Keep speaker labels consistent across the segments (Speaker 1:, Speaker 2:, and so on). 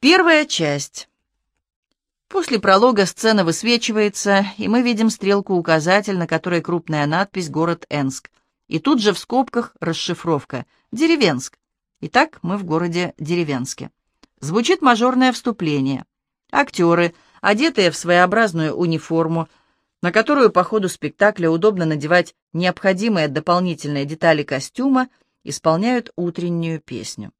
Speaker 1: Первая часть. После пролога сцена высвечивается, и мы видим стрелку-указатель, на которой крупная надпись «Город Энск». И тут же в скобках расшифровка «Деревенск». Итак, мы в городе Деревенске. Звучит мажорное вступление. Актеры, одетые в своеобразную униформу, на которую по ходу спектакля удобно надевать необходимые дополнительные детали костюма, исполняют утреннюю песню.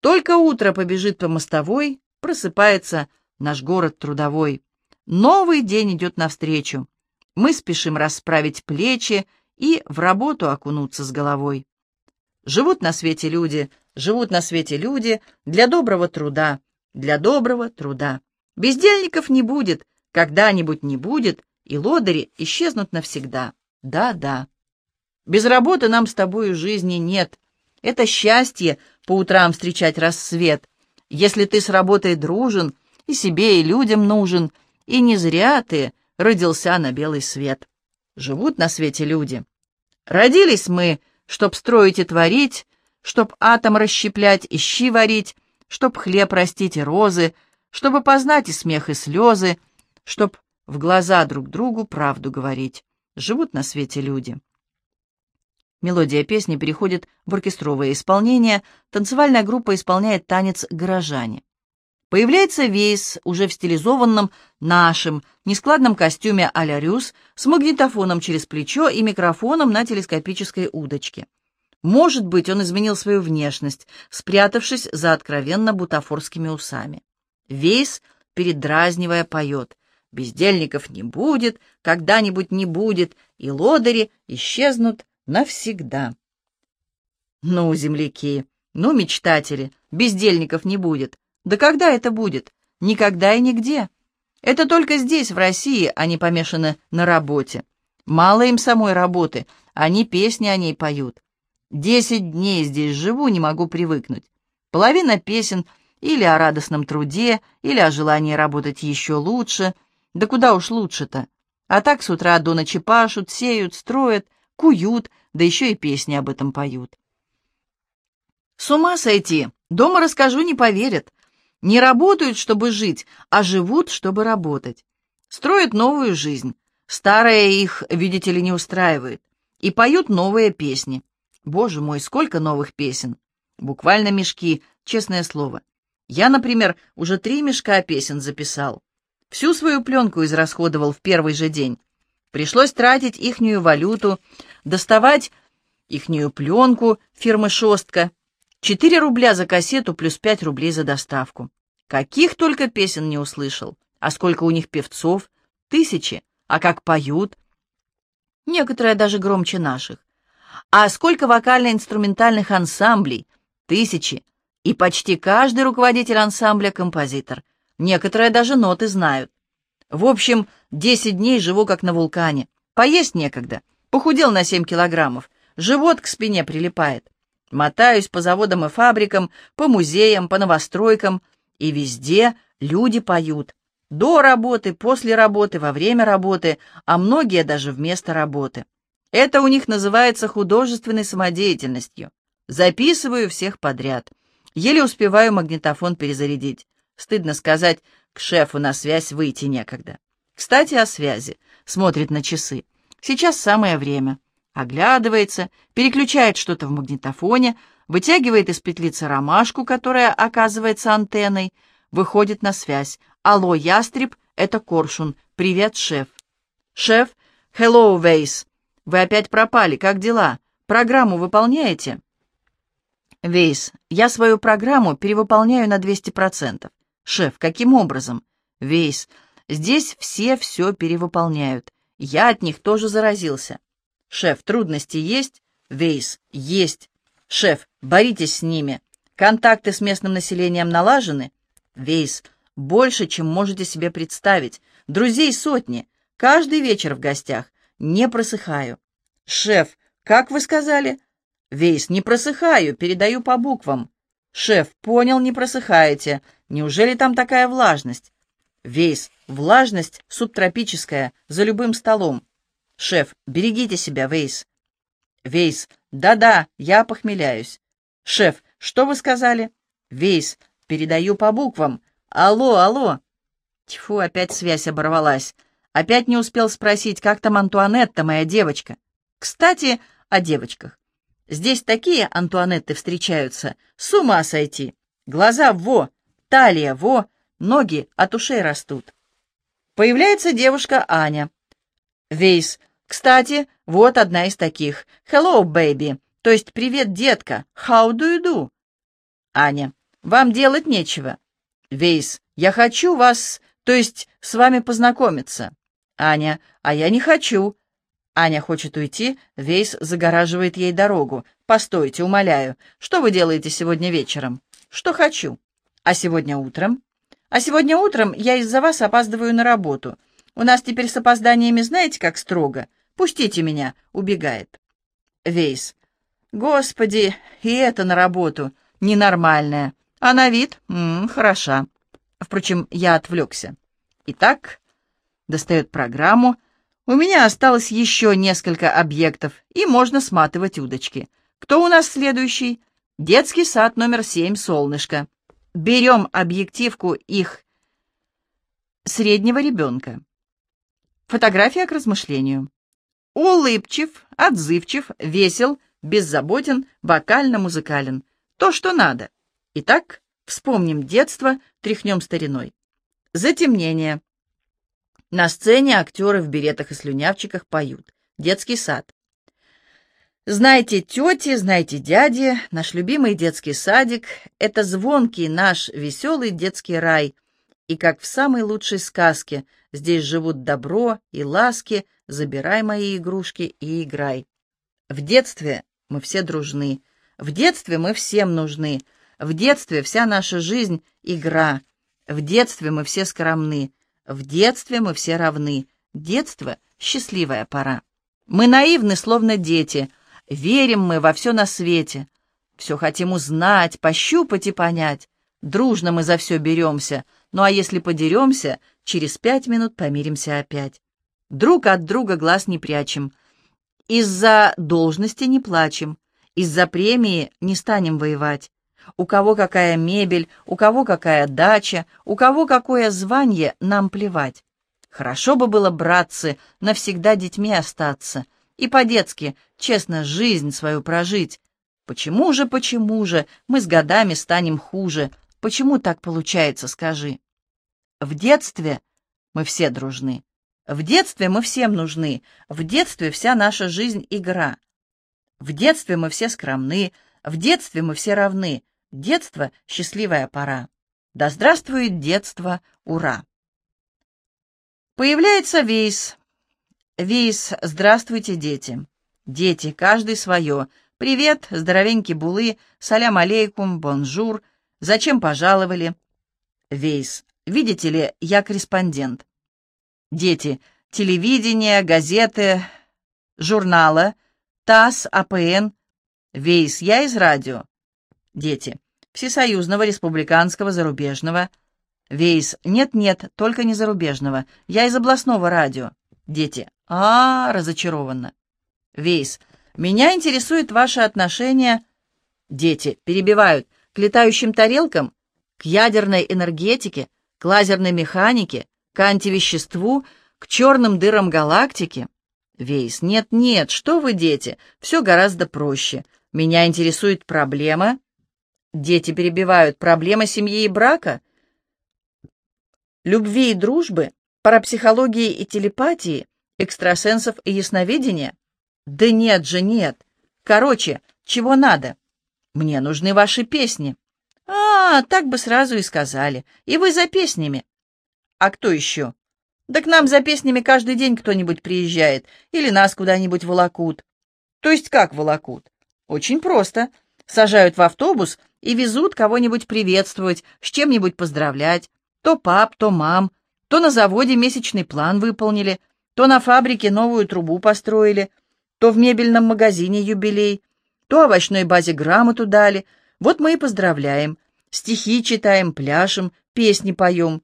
Speaker 1: Только утро побежит по мостовой, просыпается наш город трудовой. Новый день идет навстречу. Мы спешим расправить плечи и в работу окунуться с головой. Живут на свете люди, живут на свете люди для доброго труда, для доброго труда. Бездельников не будет, когда-нибудь не будет, и лодыри исчезнут навсегда. Да-да. Без работы нам с тобою жизни нет. Это счастье по утрам встречать рассвет. Если ты с работой дружен, и себе, и людям нужен, и не зря ты родился на белый свет. Живут на свете люди. Родились мы, чтоб строить и творить, чтоб атом расщеплять и щи варить, чтоб хлеб растить и розы, чтобы познать и смех, и слезы, чтоб в глаза друг другу правду говорить. Живут на свете люди. Мелодия песни переходит в оркестровое исполнение, танцевальная группа исполняет танец «Горожане». Появляется Вейс, уже в стилизованном нашем, нескладном костюме а-ля Рюс, с магнитофоном через плечо и микрофоном на телескопической удочке. Может быть, он изменил свою внешность, спрятавшись за откровенно бутафорскими усами. Вейс, передразнивая, поет. «Бездельников не будет, когда-нибудь не будет, и лодыри исчезнут навсегда. Ну, земляки, ну, мечтатели, бездельников не будет. Да когда это будет? Никогда и нигде. Это только здесь, в России, они помешаны на работе. Мало им самой работы, они песни о ней поют. Десять дней здесь живу, не могу привыкнуть. Половина песен или о радостном труде, или о желании работать еще лучше. Да куда уж лучше-то? А так с утра до ночи пашут, сеют, строят, куют, да еще и песни об этом поют. С ума сойти! Дома расскажу, не поверят. Не работают, чтобы жить, а живут, чтобы работать. Строят новую жизнь. Старая их, видите ли, не устраивает. И поют новые песни. Боже мой, сколько новых песен. Буквально мешки, честное слово. Я, например, уже три мешка песен записал. Всю свою пленку израсходовал в первый же день. Пришлось тратить ихнюю валюту, доставать ихнюю пленку фирмы «Шостка». Четыре рубля за кассету плюс пять рублей за доставку. Каких только песен не услышал. А сколько у них певцов? Тысячи. А как поют? Некоторые даже громче наших. А сколько вокально-инструментальных ансамблей? Тысячи. И почти каждый руководитель ансамбля — композитор. Некоторые даже ноты знают. В общем, десять дней живу как на вулкане. Поесть некогда. Похудел на семь килограммов. Живот к спине прилипает. Мотаюсь по заводам и фабрикам, по музеям, по новостройкам. И везде люди поют. До работы, после работы, во время работы, а многие даже вместо работы. Это у них называется художественной самодеятельностью. Записываю всех подряд. Еле успеваю магнитофон перезарядить. Стыдно сказать, к шефу на связь выйти некогда. Кстати, о связи. Смотрит на часы. Сейчас самое время. Оглядывается, переключает что-то в магнитофоне, вытягивает из петлицы ромашку, которая оказывается антенной, выходит на связь. «Алло, ястреб, это Коршун. Привет, шеф». «Шеф, hello, Вейс. Вы опять пропали. Как дела? Программу выполняете?» «Вейс, я свою программу перевыполняю на 200%. Шеф, каким образом? Вейс, здесь все все перевыполняют. Я от них тоже заразился. Шеф, трудности есть? Вейс, есть. Шеф, боритесь с ними. Контакты с местным населением налажены? Вейс, больше, чем можете себе представить. Друзей сотни. Каждый вечер в гостях. Не просыхаю. Шеф, как вы сказали? Вейс, не просыхаю, передаю по буквам. Шеф, понял, не просыхаете. Неужели там такая влажность? Вейс, влажность субтропическая, за любым столом. Шеф, берегите себя, Вейс. Вейс, да-да, я похмеляюсь. Шеф, что вы сказали? Вейс, Передаю по буквам. Алло, алло. Тьфу, опять связь оборвалась. Опять не успел спросить, как там Антуанетта, моя девочка. Кстати, о девочках. Здесь такие Антуанетты встречаются. С ума сойти. Глаза во, талия во, ноги от ушей растут. Появляется девушка Аня. Вейс. Кстати, вот одна из таких. Hello, baby. То есть привет, детка. How do you do? Аня. Вам делать нечего. Вейс. Я хочу вас, то есть с вами познакомиться. Аня. А я не хочу. Аня хочет уйти, Вейс загораживает ей дорогу. «Постойте, умоляю. Что вы делаете сегодня вечером?» «Что хочу». «А сегодня утром?» «А сегодня утром я из-за вас опаздываю на работу. У нас теперь с опозданиями знаете, как строго? Пустите меня!» — убегает. Вейс. «Господи, и это на работу. Ненормальная. А на вид? М -м, хороша. Впрочем, я отвлекся. Итак, достает программу — у меня осталось еще несколько объектов, и можно сматывать удочки. Кто у нас следующий? Детский сад номер семь «Солнышко». Берем объективку их среднего ребенка. Фотография к размышлению. Улыбчив, отзывчив, весел, беззаботен, вокально-музыкален. То, что надо. Итак, вспомним детство, тряхнем стариной. Затемнение. На сцене актеры в беретах и слюнявчиках поют. Детский сад. Знайте, тети, знайте, дяди, наш любимый детский садик — это звонкий наш веселый детский рай. И как в самой лучшей сказке, здесь живут добро и ласки, забирай мои игрушки и играй. В детстве мы все дружны, в детстве мы всем нужны, в детстве вся наша жизнь — игра, в детстве мы все скромны, в детстве мы все равны. Детство — счастливая пора. Мы наивны, словно дети. Верим мы во все на свете. Все хотим узнать, пощупать и понять. Дружно мы за все беремся. Ну а если подеремся, через пять минут помиримся опять. Друг от друга глаз не прячем. Из-за должности не плачем. Из-за премии не станем воевать у кого какая мебель, у кого какая дача, у кого какое звание, нам плевать. Хорошо бы было, братцы, навсегда детьми остаться и по-детски, честно, жизнь свою прожить. Почему же, почему же мы с годами станем хуже? Почему так получается, скажи? В детстве мы все дружны. В детстве мы всем нужны. В детстве вся наша жизнь — игра. В детстве мы все скромны. В детстве мы все равны. Детство — счастливая пора. Да здравствует детство, ура! Появляется Вейс. Вейс, здравствуйте, дети. Дети, каждый свое. Привет, здоровенькі були, салям алейкум, бонжур. Зачем пожаловали? Вейс, видите ли, я корреспондент. Дети, телевидение, газеты, журналы, ТАСС, АПН. Вейс, я из радио. Дети. Всесоюзного, республиканского, зарубежного. Вейс. Нет-нет, только не зарубежного. Я из областного радио. Дети. А, -а, -а разочарованно. Вейс. Меня интересует ваше отношение... Дети. Перебивают. К летающим тарелкам? К ядерной энергетике? К лазерной механике? К антивеществу? К черным дырам галактики? Вейс. Нет-нет, что вы, дети, все гораздо проще. Меня интересует проблема Дети перебивают. Проблема семьи и брака? Любви и дружбы? Парапсихологии и телепатии? Экстрасенсов и ясновидения? Да нет же, нет. Короче, чего надо? Мне нужны ваши песни. А, так бы сразу и сказали. И вы за песнями. А кто еще? Да к нам за песнями каждый день кто-нибудь приезжает. Или нас куда-нибудь волокут. То есть как волокут? Очень просто. Сажают в автобус и везут кого-нибудь приветствовать, с чем-нибудь поздравлять. То пап, то мам, то на заводе месячный план выполнили, то на фабрике новую трубу построили, то в мебельном магазине юбилей, то овощной базе грамоту дали. Вот мы и поздравляем. Стихи читаем, пляшем, песни поем.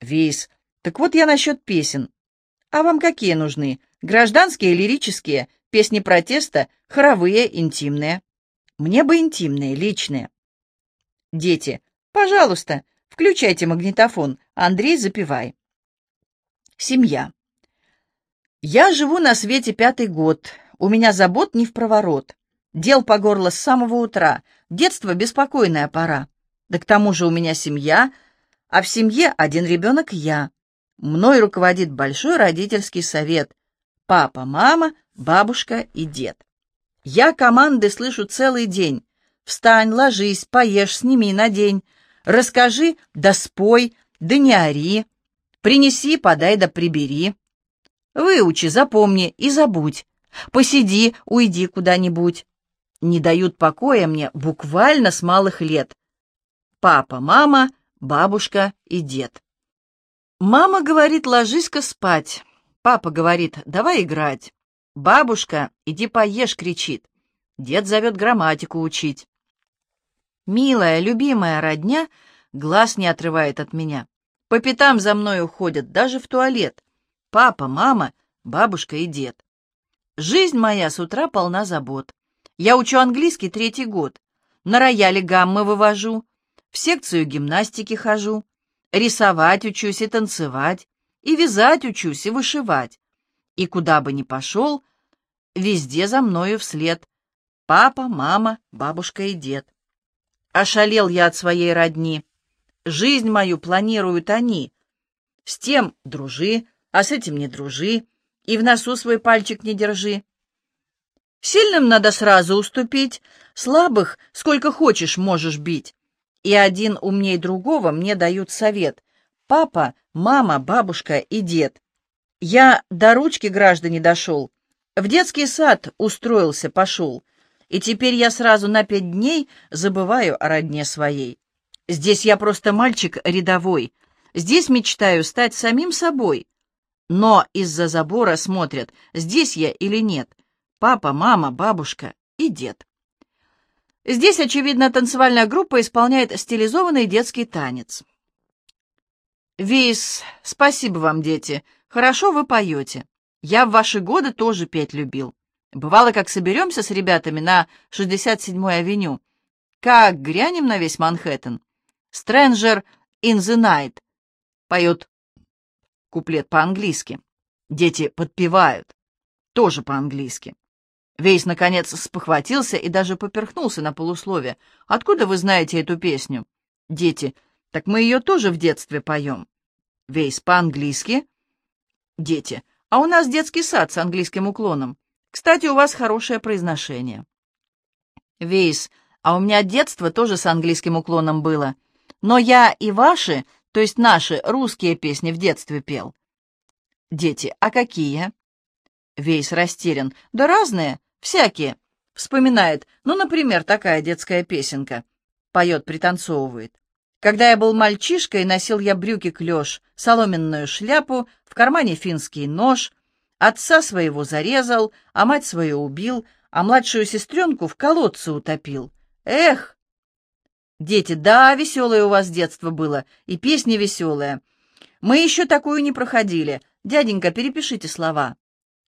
Speaker 1: Вейс, так вот я насчет песен. А вам какие нужны? Гражданские, лирические, песни протеста, хоровые, интимные? Мне бы интимные, личные. Дети. Пожалуйста, включайте магнитофон. Андрей, запивай. Семья. Я живу на свете пятый год. У меня забот не в проворот. Дел по горло с самого утра. Детство — беспокойная пора. Да к тому же у меня семья, а в семье один ребенок я. Мной руководит большой родительский совет. Папа, мама, бабушка и дед. Я команды слышу целый день. Встань, ложись, поешь, сними, надень. Расскажи, да спой, да не ори. Принеси, подай да прибери. Выучи, запомни и забудь. Посиди, уйди куда-нибудь. Не дают покоя мне буквально с малых лет. Папа, мама, бабушка и дед. Мама говорит, ложись-ка спать. Папа говорит, давай играть. Бабушка, иди поешь, кричит. Дед зовет грамматику учить. Милая, любимая родня глаз не отрывает от меня. По пятам за мной уходят, даже в туалет. Папа, мама, бабушка и дед. Жизнь моя с утра полна забот. Я учу английский третий год. На рояле гаммы вывожу. В секцию гимнастики хожу. Рисовать учусь и танцевать. И вязать учусь и вышивать. И куда бы ни пошел, везде за мною вслед. Папа, мама, бабушка и дед. Ошалел я от своей родни. Жизнь мою планируют они. С тем дружи, а с этим не дружи, и в носу свой пальчик не держи. Сильным надо сразу уступить, слабых сколько хочешь можешь бить. И один умней другого мне дают совет. Папа, мама, бабушка и дед. Я до ручки граждане дошел, в детский сад устроился, пошел, и теперь я сразу на пять дней забываю о родне своей. Здесь я просто мальчик рядовой. Здесь мечтаю стать самим собой. Но из-за забора смотрят, здесь я или нет. Папа, мама, бабушка и дед. Здесь, очевидно, танцевальная группа исполняет стилизованный детский танец. Вейс, спасибо вам, дети. Хорошо вы поете. Я в ваши годы тоже петь любил. Бывало, как соберемся с ребятами на 67-й авеню. Как грянем на весь Манхэттен. «Stranger in the Night» поет куплет по-английски. Дети подпевают, тоже по-английски. Вейс, наконец, спохватился и даже поперхнулся на полуслове. «Откуда вы знаете эту песню?» «Дети, так мы ее тоже в детстве поем». Вейс, по-английски?» «Дети, а у нас детский сад с английским уклоном. Кстати, у вас хорошее произношение». Вейс, а у меня детство тоже с английским уклоном было. Но я и ваши, то есть наши, русские песни в детстве пел. Дети, а какие? Вейс растерян. Да разные, всякие. Вспоминает, ну, например, такая детская песенка. Поет, пританцовывает. Когда я был мальчишкой, носил я брюки клеш, соломенную шляпу, в кармане финский нож, отца своего зарезал, а мать свою убил, а младшую сестренку в колодце утопил. Эх, Дети, да, веселое у вас детство было, и песни веселые. Мы еще такую не проходили. Дяденька, перепишите слова.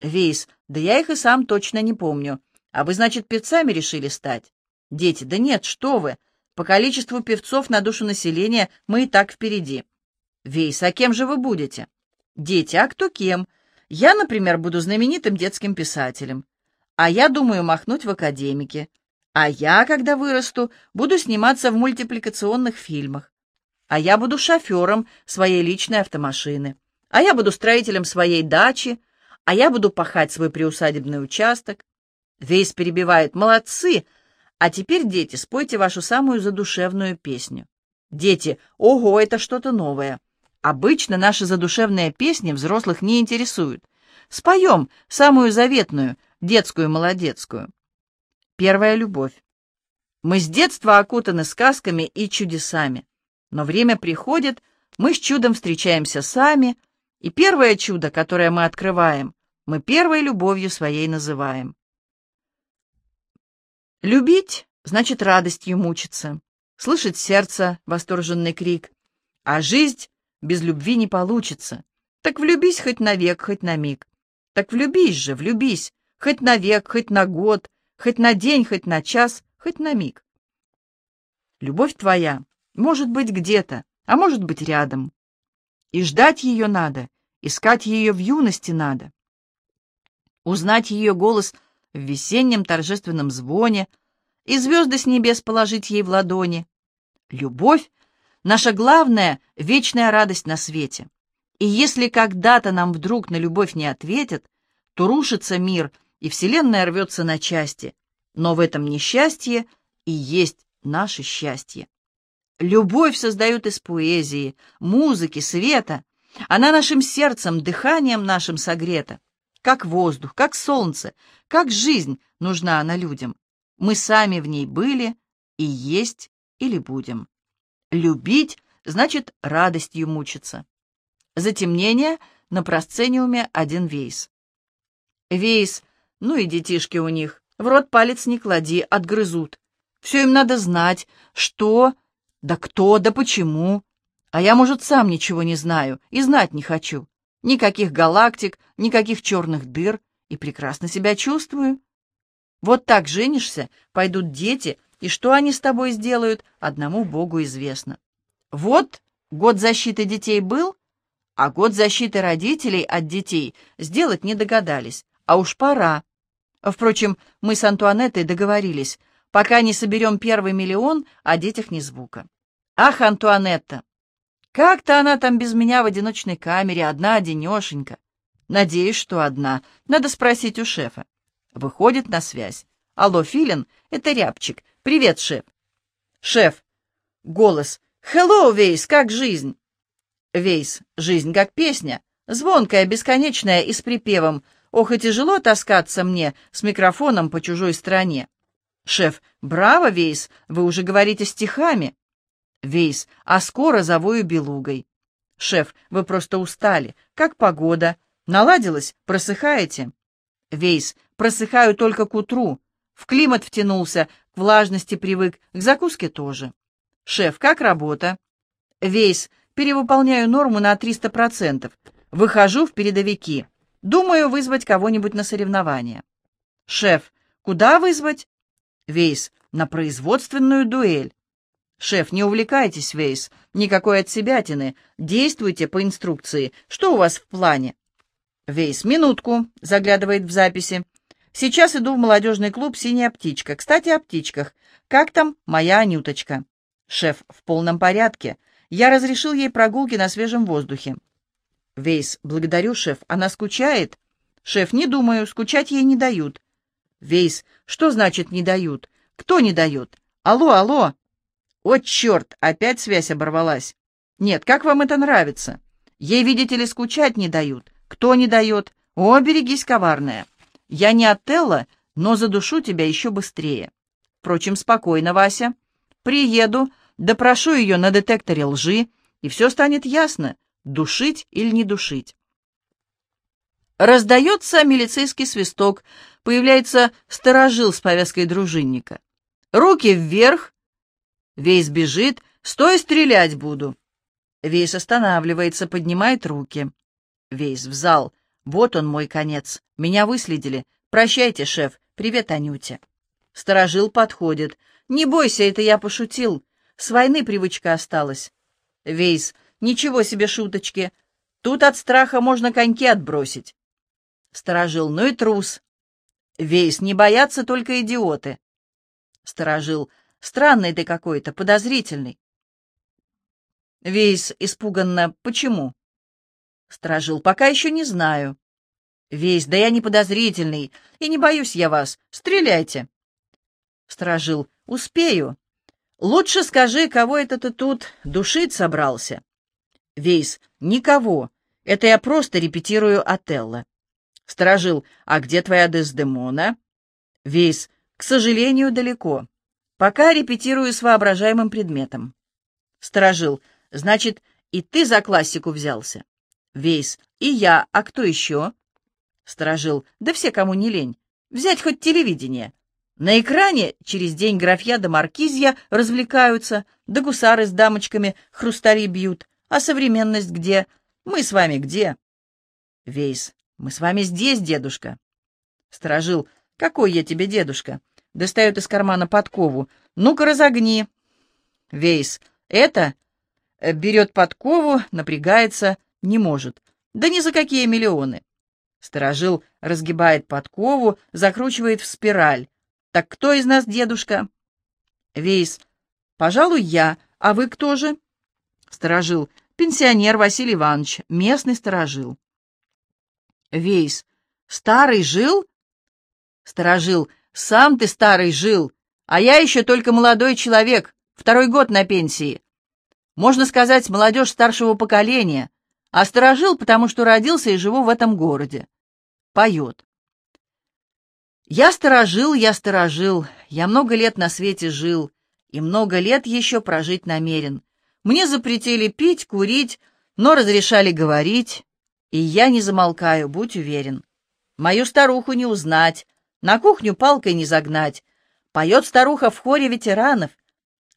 Speaker 1: Вейс, да я их и сам точно не помню. А вы, значит, певцами решили стать? Дети, да нет, что вы. По количеству певцов на душу населения мы и так впереди. Вейс, а кем же вы будете? Дети, а кто кем? Я, например, буду знаменитым детским писателем. А я думаю махнуть в академике. А я, когда вырасту, буду сниматься в мультипликационных фильмах. А я буду шофером своей личной автомашины. А я буду строителем своей дачи. А я буду пахать свой приусадебный участок. Вейс перебивает «Молодцы!» А теперь, дети, спойте вашу самую задушевную песню. Дети, ого, это что-то новое. Обычно наши задушевные песни взрослых не интересуют. Споем самую заветную, детскую-молодецкую. Первая любовь. Мы с детства окутаны сказками и чудесами. Но время приходит, мы с чудом встречаемся сами, и первое чудо, которое мы открываем, мы первой любовью своей называем. Любить значит радостью мучиться, слышать сердце восторженный крик, а жизнь без любви не получится. Так влюбись хоть на век, хоть на миг. Так влюбись же, влюбись, хоть на век, хоть на год, хоть на день, хоть на час, хоть на миг. Любовь твоя Может быть, где-то, а может быть, рядом. И ждать ее надо, искать ее в юности надо. Узнать ее голос в весеннем торжественном звоне и звезды с небес положить ей в ладони. Любовь — наша главная вечная радость на свете. И если когда-то нам вдруг на любовь не ответят, то рушится мир, и вселенная рвется на части. Но в этом несчастье и есть наше счастье. Любовь создают из поэзии, музыки, света. Она нашим сердцем, дыханием нашим согрета. Как воздух, как солнце, как жизнь нужна она людям. Мы сами в ней были и есть или будем. Любить значит радостью мучиться. Затемнение на просцениуме один вейс. Вейс, ну и детишки у них, в рот палец не клади, отгрызут. Все им надо знать, что, да кто, да почему. А я, может, сам ничего не знаю и знать не хочу. Никаких галактик, никаких черных дыр, и прекрасно себя чувствую. Вот так женишься, пойдут дети, и что они с тобой сделают, одному Богу известно. Вот год защиты детей был, а год защиты родителей от детей сделать не догадались, а уж пора. Впрочем, мы с Антуанеттой договорились, пока не соберем первый миллион, о детях ни звука. Ах, Антуанетта! Как-то она там без меня в одиночной камере, одна-одинешенька. Надеюсь, что одна. Надо спросить у шефа. Выходит на связь. Алло, Филин, это Рябчик. Привет, шеф. Шеф. Голос. Hello, Вейс, как жизнь? Вейс. Жизнь как песня. Звонкая, бесконечная и с припевом. Ох, и тяжело таскаться мне с микрофоном по чужой стране. Шеф. Браво, Вейс, вы уже говорите стихами. Вейс, а скоро завою белугой. Шеф, вы просто устали. Как погода? Наладилось? Просыхаете? Вейс, просыхаю только к утру. В климат втянулся, к влажности привык, к закуске тоже. Шеф, как работа? Вейс, перевыполняю норму на 300%. Выхожу в передовики. Думаю вызвать кого-нибудь на соревнования. Шеф, куда вызвать? Вейс, на производственную дуэль. «Шеф, не увлекайтесь, Вейс, никакой отсебятины. Действуйте по инструкции. Что у вас в плане?» «Вейс, минутку», — заглядывает в записи. «Сейчас иду в молодежный клуб «Синяя птичка». Кстати, о птичках. Как там моя Анюточка?» «Шеф, в полном порядке. Я разрешил ей прогулки на свежем воздухе». «Вейс, благодарю, шеф. Она скучает?» «Шеф, не думаю. Скучать ей не дают». «Вейс, что значит «не дают»? Кто не дает? Алло, алло!» «О, черт! Опять связь оборвалась!» «Нет, как вам это нравится? Ей, видите ли, скучать не дают. Кто не дает? О, берегись, коварная! Я не Отелло, но задушу тебя еще быстрее. Впрочем, спокойно, Вася. Приеду, допрошу ее на детекторе лжи, и все станет ясно, душить или не душить». Раздается милицейский свисток, появляется сторожил с повязкой дружинника. Руки вверх, Вейс бежит. «Стой, стрелять буду!» Вейс останавливается, поднимает руки. Вейс в зал. «Вот он, мой конец. Меня выследили. Прощайте, шеф. Привет, Анюте». Сторожил подходит. «Не бойся, это я пошутил. С войны привычка осталась». Вейс. «Ничего себе шуточки. Тут от страха можно коньки отбросить». Сторожил. «Ну и трус». Вейс. «Не боятся только идиоты». Сторожил. Странный ты какой-то, подозрительный. Вейс испуганно. Почему? Стражил. Пока еще не знаю. Вейс. Да я не подозрительный, и не боюсь я вас. Стреляйте. Стражил. Успею. Лучше скажи, кого это ты тут душить собрался? Вейс. Никого. Это я просто репетирую Отелло. Сторожил, а где твоя Дездемона? Вейс, к сожалению, далеко. Пока репетирую с воображаемым предметом. Сторожил. Значит, и ты за классику взялся? Вейс. И я. А кто еще? Сторожил. Да все, кому не лень. Взять хоть телевидение. На экране через день графья да маркизья развлекаются, да гусары с дамочками хрустали бьют. А современность где? Мы с вами где? Вейс. Мы с вами здесь, дедушка. Сторожил. Какой я тебе дедушка? достает из кармана подкову. «Ну-ка, разогни!» Вейс. Это э, берет подкову, напрягается, не может. Да ни за какие миллионы. Сторожил разгибает подкову, закручивает в спираль. Так кто из нас дедушка? Вейс. Пожалуй, я. А вы кто же? Сторожил. Пенсионер Василий Иванович, местный сторожил. Вейс. Старый жил? Сторожил. Сам ты старый жил, а я еще только молодой человек, второй год на пенсии. Можно сказать, молодежь старшего поколения, а сторожил, потому что родился и живу в этом городе. Поет. Я сторожил, я сторожил, я много лет на свете жил, и много лет еще прожить намерен. Мне запретили пить, курить, но разрешали говорить, и я не замолкаю, будь уверен. Мою старуху не узнать, на кухню палкой не загнать. Поет старуха в хоре ветеранов,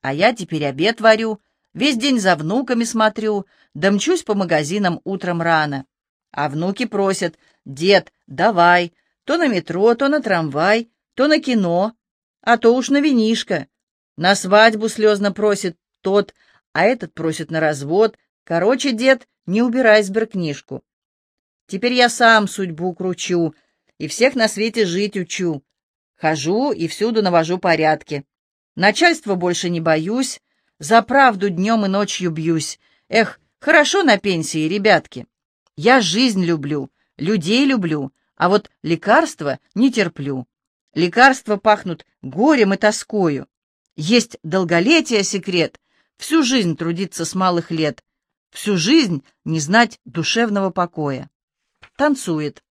Speaker 1: а я теперь обед варю, весь день за внуками смотрю, да мчусь по магазинам утром рано. А внуки просят, дед, давай, то на метро, то на трамвай, то на кино, а то уж на винишко. На свадьбу слезно просит тот, а этот просит на развод. Короче, дед, не убирай сберкнижку. Теперь я сам судьбу кручу и всех на свете жить учу. Хожу и всюду навожу порядки. Начальства больше не боюсь, за правду днем и ночью бьюсь. Эх, хорошо на пенсии, ребятки. Я жизнь люблю, людей люблю, а вот лекарства не терплю. Лекарства пахнут горем и тоскою. Есть долголетие секрет, всю жизнь трудиться с малых лет, всю жизнь не знать душевного покоя танцует.